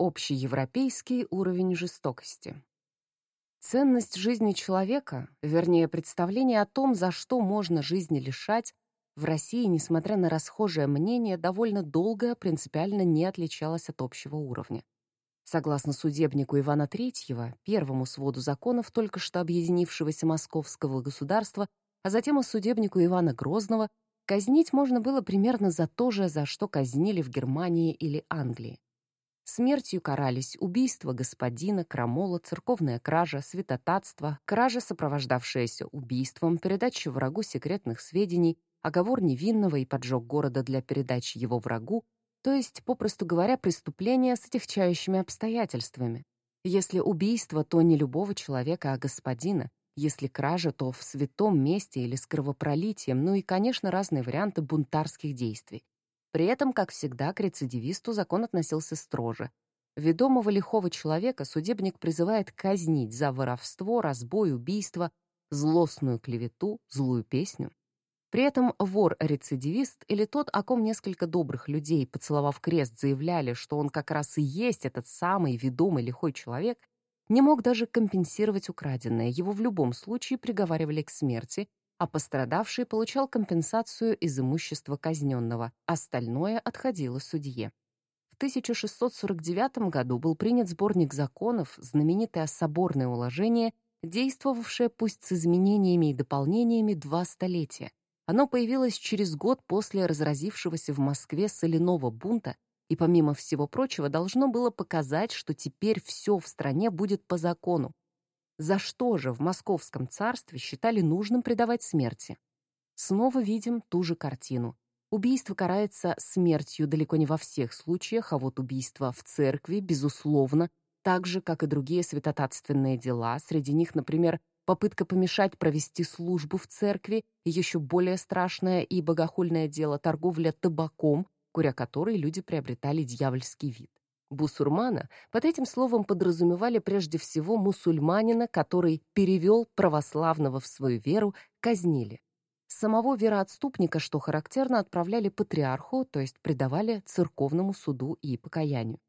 Общеевропейский уровень жестокости. Ценность жизни человека, вернее, представление о том, за что можно жизни лишать, в России, несмотря на расхожее мнение, довольно долго принципиально не отличалось от общего уровня. Согласно судебнику Ивана III, первому своду законов только что объединившегося московского государства, а затем и судебнику Ивана Грозного, казнить можно было примерно за то же, за что казнили в Германии или Англии. Смертью карались убийство господина, крамола, церковная кража, святотатство, кража, сопровождавшаяся убийством, передача врагу секретных сведений, оговор невинного и поджог города для передачи его врагу, то есть, попросту говоря, преступления с отягчающими обстоятельствами. Если убийство, то не любого человека, а господина. Если кража, то в святом месте или с кровопролитием, ну и, конечно, разные варианты бунтарских действий. При этом, как всегда, к рецидивисту закон относился строже. Ведомого лихого человека судебник призывает казнить за воровство, разбой, убийство, злостную клевету, злую песню. При этом вор-рецидивист или тот, о ком несколько добрых людей, поцеловав крест, заявляли, что он как раз и есть этот самый ведомый лихой человек, не мог даже компенсировать украденное, его в любом случае приговаривали к смерти, а пострадавший получал компенсацию из имущества казненного, остальное отходило судье. В 1649 году был принят сборник законов, знаменитое «Соборное уложение», действовавшее пусть с изменениями и дополнениями два столетия. Оно появилось через год после разразившегося в Москве соляного бунта и, помимо всего прочего, должно было показать, что теперь все в стране будет по закону, за что же в московском царстве считали нужным предавать смерти? Снова видим ту же картину. Убийство карается смертью далеко не во всех случаях, а вот убийство в церкви, безусловно, так же, как и другие святотатственные дела, среди них, например, попытка помешать провести службу в церкви, и еще более страшное и богохульное дело торговля табаком, куря которой люди приобретали дьявольский вид. Бусурмана под этим словом подразумевали прежде всего мусульманина, который перевел православного в свою веру, казнили. Самого вероотступника, что характерно, отправляли патриарху, то есть предавали церковному суду и покаянию.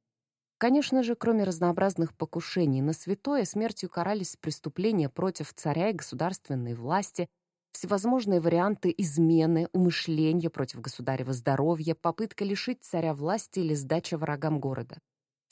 Конечно же, кроме разнообразных покушений на святое, смертью карались преступления против царя и государственной власти, всевозможные варианты измены, умышления против государева здоровья, попытка лишить царя власти или сдача врагам города.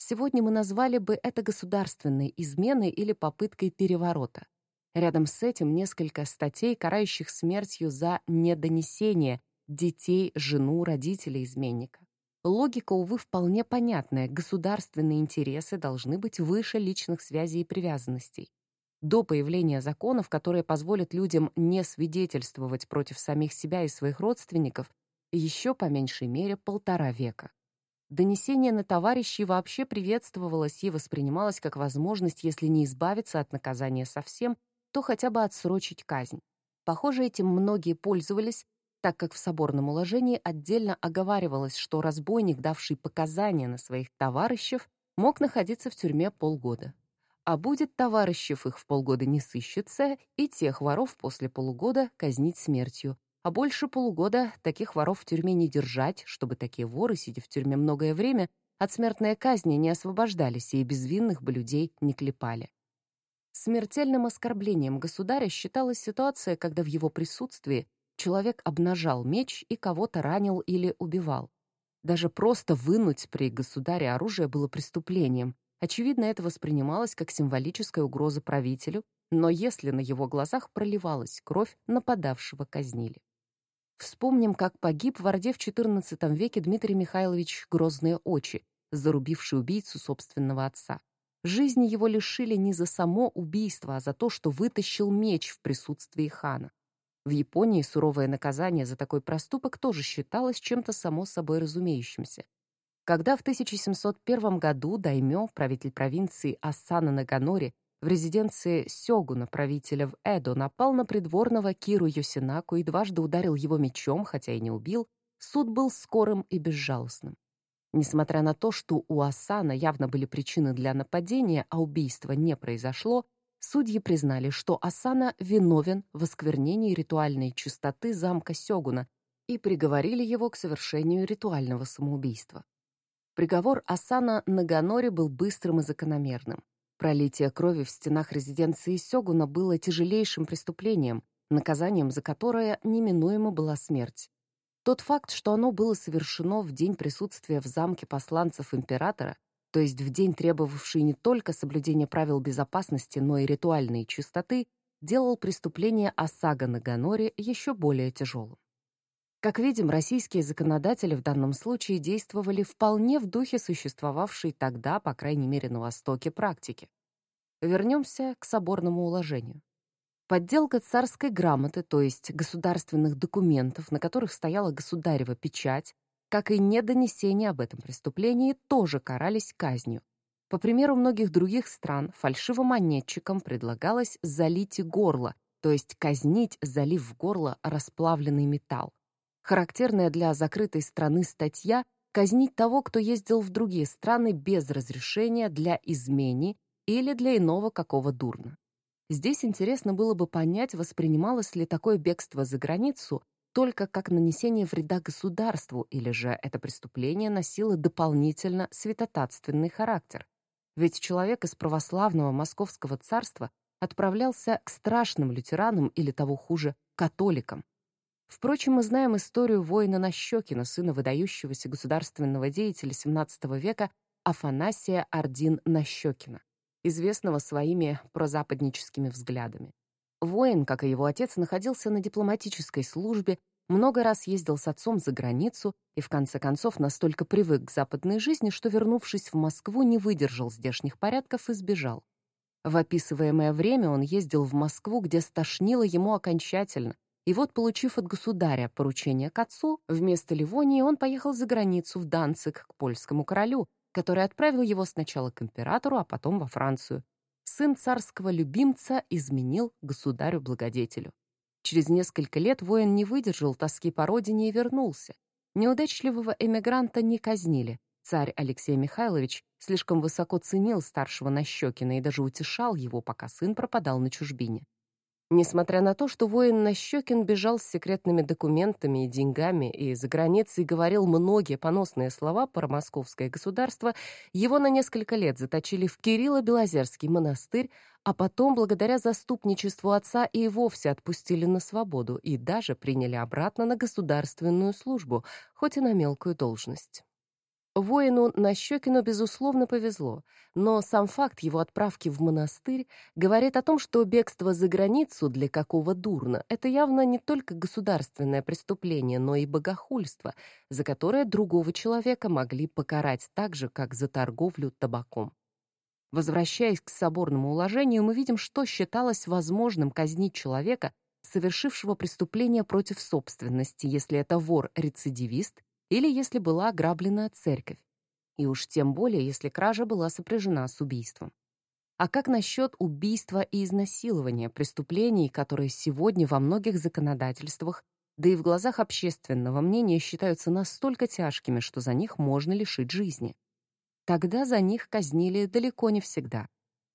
Сегодня мы назвали бы это государственной изменой или попыткой переворота. Рядом с этим несколько статей, карающих смертью за недонесение детей, жену, родителей изменника. Логика, увы, вполне понятная. Государственные интересы должны быть выше личных связей и привязанностей. До появления законов, которые позволят людям не свидетельствовать против самих себя и своих родственников, еще по меньшей мере полтора века. Донесение на товарищей вообще приветствовалось и воспринималось как возможность, если не избавиться от наказания совсем, то хотя бы отсрочить казнь. Похоже, этим многие пользовались, так как в соборном уложении отдельно оговаривалось, что разбойник, давший показания на своих товарищев, мог находиться в тюрьме полгода. А будет товарищев их в полгода не сыщется, и тех воров после полугода казнить смертью, а больше полугода таких воров в тюрьме не держать, чтобы такие воры, сидя в тюрьме многое время, от смертной казни не освобождались и безвинных бы людей не клепали. Смертельным оскорблением государя считалась ситуация, когда в его присутствии человек обнажал меч и кого-то ранил или убивал. Даже просто вынуть при государе оружие было преступлением. Очевидно, это воспринималось как символическая угроза правителю, но если на его глазах проливалась кровь, нападавшего казнили. Вспомним, как погиб в Орде в XIV веке Дмитрий Михайлович Грозные очи, зарубивший убийцу собственного отца. Жизни его лишили не за само убийство, а за то, что вытащил меч в присутствии хана. В Японии суровое наказание за такой проступок тоже считалось чем-то само собой разумеющимся. Когда в 1701 году даймё, правитель провинции Асана Наганори, в резиденции Сёгуна, правителя в Эдо, напал на придворного Киру Йосинаку и дважды ударил его мечом, хотя и не убил, суд был скорым и безжалостным. Несмотря на то, что у Асана явно были причины для нападения, а убийства не произошло, судьи признали, что Асана виновен в осквернении ритуальной чистоты замка Сёгуна и приговорили его к совершению ритуального самоубийства. Приговор Асана Наганоре был быстрым и закономерным. Пролитие крови в стенах резиденции Сёгуна было тяжелейшим преступлением, наказанием за которое неминуемо была смерть. Тот факт, что оно было совершено в день присутствия в замке посланцев императора, то есть в день, требовавший не только соблюдения правил безопасности, но и ритуальной чистоты, делал преступление Осага на Ганоре еще более тяжелым. Как видим, российские законодатели в данном случае действовали вполне в духе существовавшей тогда, по крайней мере, на Востоке, практики. Вернемся к соборному уложению. Подделка царской грамоты, то есть государственных документов, на которых стояла государева печать, как и недонесение об этом преступлении, тоже карались казнью. По примеру многих других стран, фальшивомонетчикам предлагалось залить горло, то есть казнить, залив в горло расплавленный металл. Характерная для закрытой страны статья казнить того, кто ездил в другие страны без разрешения для измени или для иного какого дурна. Здесь интересно было бы понять, воспринималось ли такое бегство за границу только как нанесение вреда государству, или же это преступление носило дополнительно святотатственный характер. Ведь человек из православного московского царства отправлялся к страшным лютеранам или того хуже, католикам. Впрочем, мы знаем историю воина Нащекина, сына выдающегося государственного деятеля XVII века Афанасия Ордин Нащекина, известного своими прозападническими взглядами. Воин, как и его отец, находился на дипломатической службе, много раз ездил с отцом за границу и, в конце концов, настолько привык к западной жизни, что, вернувшись в Москву, не выдержал здешних порядков и сбежал. В описываемое время он ездил в Москву, где стошнило ему окончательно, и вот, получив от государя поручение к отцу, вместо Ливонии он поехал за границу в Данцик к польскому королю, который отправил его сначала к императору, а потом во Францию, сын царского любимца изменил государю-благодетелю. Через несколько лет воин не выдержал тоски по родине и вернулся. Неудачливого эмигранта не казнили. Царь Алексей Михайлович слишком высоко ценил старшего Нащекина и даже утешал его, пока сын пропадал на чужбине. Несмотря на то, что воин Нащекин бежал с секретными документами и деньгами и за границей говорил многие поносные слова про московское государство, его на несколько лет заточили в Кирилло-Белозерский монастырь, а потом, благодаря заступничеству отца, и вовсе отпустили на свободу и даже приняли обратно на государственную службу, хоть и на мелкую должность. Воину Нащекину, безусловно, повезло, но сам факт его отправки в монастырь говорит о том, что бегство за границу для какого дурна — это явно не только государственное преступление, но и богохульство, за которое другого человека могли покарать так же, как за торговлю табаком. Возвращаясь к соборному уложению, мы видим, что считалось возможным казнить человека, совершившего преступление против собственности, если это вор-рецидивист или если была ограблена церковь, и уж тем более, если кража была сопряжена с убийством. А как насчет убийства и изнасилования, преступлений, которые сегодня во многих законодательствах, да и в глазах общественного мнения считаются настолько тяжкими, что за них можно лишить жизни? Тогда за них казнили далеко не всегда.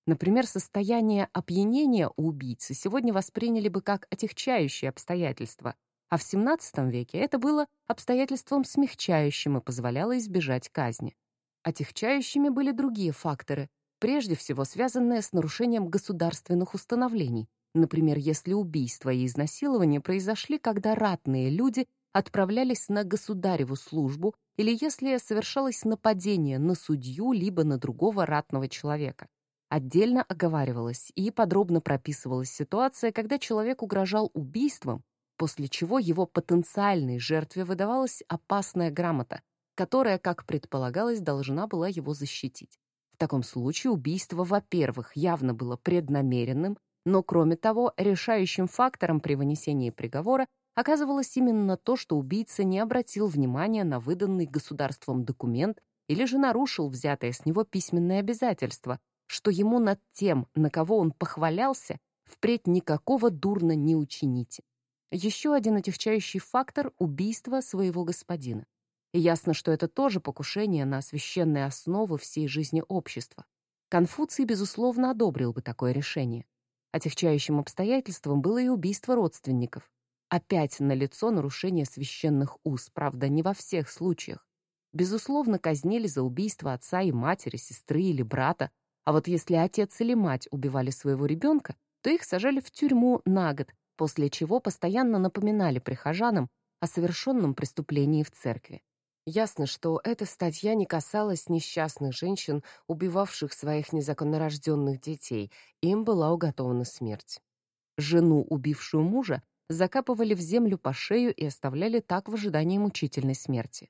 Например, состояние опьянения у убийцы сегодня восприняли бы как отягчающее обстоятельство, а в XVII веке это было обстоятельством смягчающим и позволяло избежать казни. Отягчающими были другие факторы, прежде всего связанные с нарушением государственных установлений, например, если убийство и изнасилование произошли, когда ратные люди отправлялись на государеву службу или если совершалось нападение на судью либо на другого ратного человека. Отдельно оговаривалась и подробно прописывалась ситуация, когда человек угрожал убийством после чего его потенциальной жертве выдавалась опасная грамота, которая, как предполагалось, должна была его защитить. В таком случае убийство, во-первых, явно было преднамеренным, но, кроме того, решающим фактором при вынесении приговора оказывалось именно то, что убийца не обратил внимания на выданный государством документ или же нарушил взятое с него письменное обязательство, что ему над тем, на кого он похвалялся, впредь никакого дурно не учините. Еще один отягчающий фактор — убийство своего господина. И ясно, что это тоже покушение на священные основы всей жизни общества. Конфуций, безусловно, одобрил бы такое решение. Отягчающим обстоятельством было и убийство родственников. Опять налицо нарушение священных уз, правда, не во всех случаях. безусловно, казнили за убийство отца и матери, сестры или брата, а вот если отец или мать убивали своего ребенка, то их сажали в тюрьму на год, после чего постоянно напоминали прихожанам о совершенном преступлении в церкви. Ясно, что эта статья не касалась несчастных женщин, убивавших своих незаконнорожденных детей, им была уготована смерть. Жену, убившую мужа, закапывали в землю по шею и оставляли так в ожидании мучительной смерти.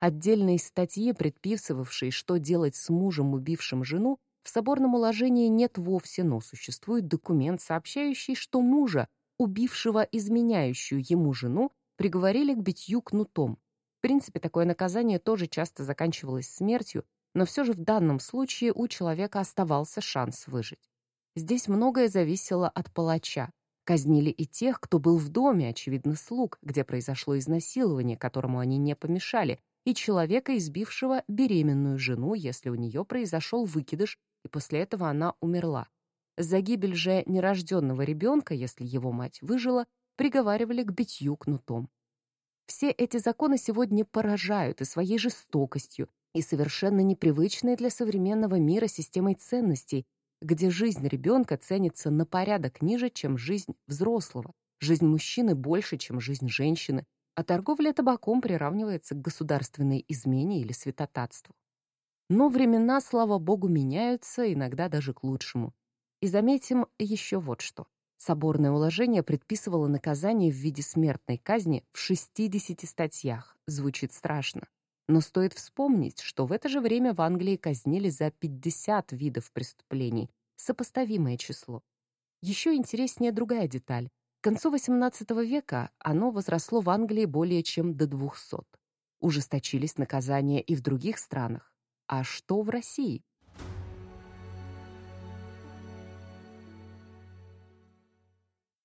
Отдельные статьи, предписывавшие, что делать с мужем, убившим жену, в соборном уложении нет вовсе, но существует документ, сообщающий, что мужа, убившего изменяющую ему жену, приговорили к битью кнутом. В принципе, такое наказание тоже часто заканчивалось смертью, но все же в данном случае у человека оставался шанс выжить. Здесь многое зависело от палача. Казнили и тех, кто был в доме, очевидно, слуг, где произошло изнасилование, которому они не помешали, и человека, избившего беременную жену, если у нее произошел выкидыш, и после этого она умерла. За гибель же нерожденного ребенка, если его мать выжила, приговаривали к битью кнутом. Все эти законы сегодня поражают и своей жестокостью, и совершенно непривычной для современного мира системой ценностей, где жизнь ребенка ценится на порядок ниже, чем жизнь взрослого, жизнь мужчины больше, чем жизнь женщины, а торговля табаком приравнивается к государственной измене или святотатству. Но времена, слава богу, меняются, иногда даже к лучшему. И заметим еще вот что. Соборное уложение предписывало наказание в виде смертной казни в 60 статьях. Звучит страшно. Но стоит вспомнить, что в это же время в Англии казнили за 50 видов преступлений, сопоставимое число. Еще интереснее другая деталь. К концу XVIII века оно возросло в Англии более чем до 200. Ужесточились наказания и в других странах. А что в России?